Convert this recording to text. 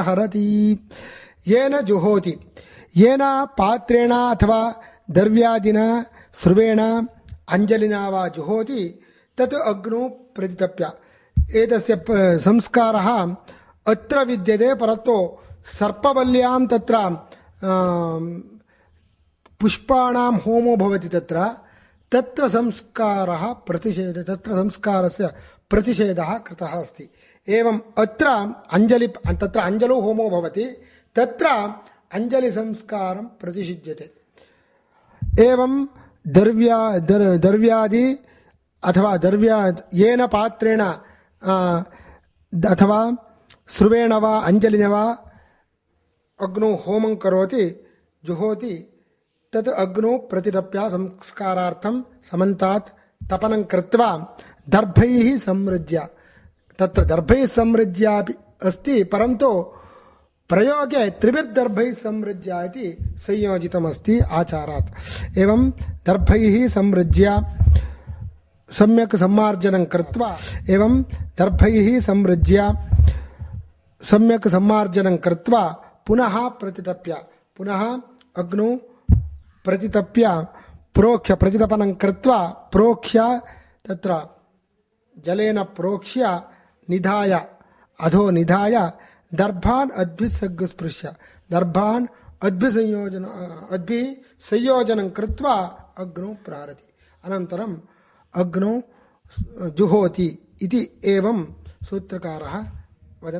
प्रहरति। येन जुहोति। येन पात्रेण अथवा द्रव्यादिना स्रुवेण अञ्जलिना वा जुहोति, तत् अग्नौ प्रतितप्य। एतस्य संस्कारः अत्र विद्यते, परन्तु सर्पवल्यां तत्र पुष्पाणां होमो भवति तत्र। तत्र संस्कारः प्रतिषेध तत्र संस्कारस्य प्रतिषेधः कृतः अस्ति। एवम् अत्र अञ्जलि तत्र अञ्जलौ होमो भवति। तत्र अञ्जलिसंस्कारं प्रतिषिध्यते एवं द्रव्या दर् द्रव्यादि अथवा द्रव्या येन पात्रेण अथवा स्रुवेण वा अञ्जलिना वा अग्नौ होमं करोति, जुहोति तत् अग्नौ प्रतितप्य संस्कारार्थं समन्तात् तपनं कृत्वा दर्भैः संमृज्य तत्र दर्भैः संमृज्यापि अस्ति, परन्तु प्रयोगे त्रिभिर्दर्भैः संमृज्य इति संयोजितमस्ति आचारात्। एवं दर्भैः संमृज्य सम्यक् सम्मार्जनं कृत्वा, एवं दर्भैः संमृज्य सम्यक् सम्मार्जनं कृत्वा पुनः प्रतितप्य पुनः अग्नौ प्रतितप्य प्रोक्ष्य प्रतितपनं कृत्वा प्रोक्ष्य तत्र जलेन प्रोक्ष्य, निधाय, अधो निधाय, दर्भान् अद्भिस्सग्स्पृश्य दर्भान् अद्भिसंयोजन अद्भिः संयोजनं कृत्वा अग्नौ प्रहरति अनन्तरम् अग्नौ जुहोति इति एवं सूत्रकारः वदन्